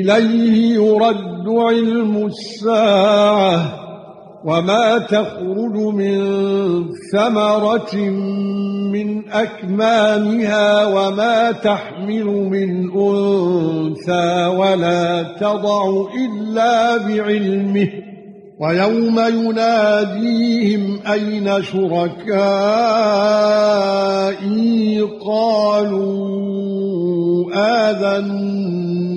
إليه يرد علم الساعة وما تخرج من ثمرة من أكمامها وما تحمل من أنثى ولا تضع إلا بعلمه ويوم يناديهم أين شركائي قالوا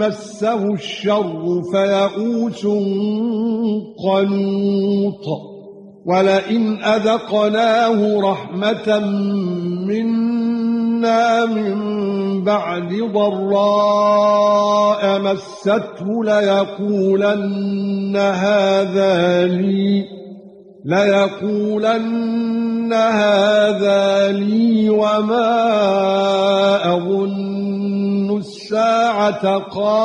مسه الشر فيئوس قنوط ولئن أذقناه رحمة منا من بعد ضراء مسته ليقولن هذا لي ليقولن هذا لي وما أظن الساعة قائمة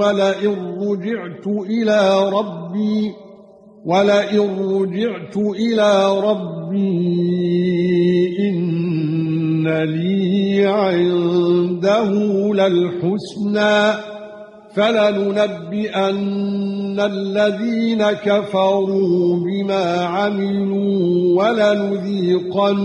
ولئن رجعت إلى ربي ولئن رجعت إلى ربي إن لي عنده للحسنى. فلننبئن الذين كفروا بما عملوا ولنذيقنهم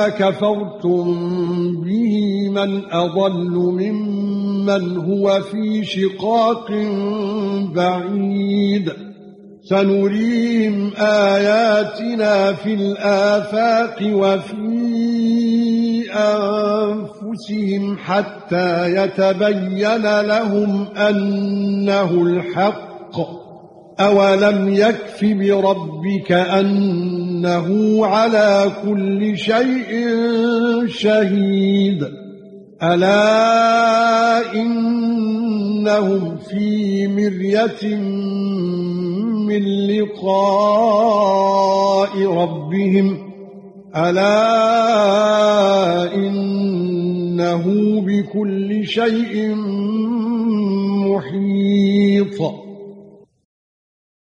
كفرتم به من أضل ممن هو في شقاق بعيد. سنريهم آياتنا في الآفاق وفي أنفسهم حتى يتبين لهم أنه الحق. اولم يكف بربك انه على كل شيء شهيد الا انهم في مريه من لقاء ربهم الا انه بكل شيء محيط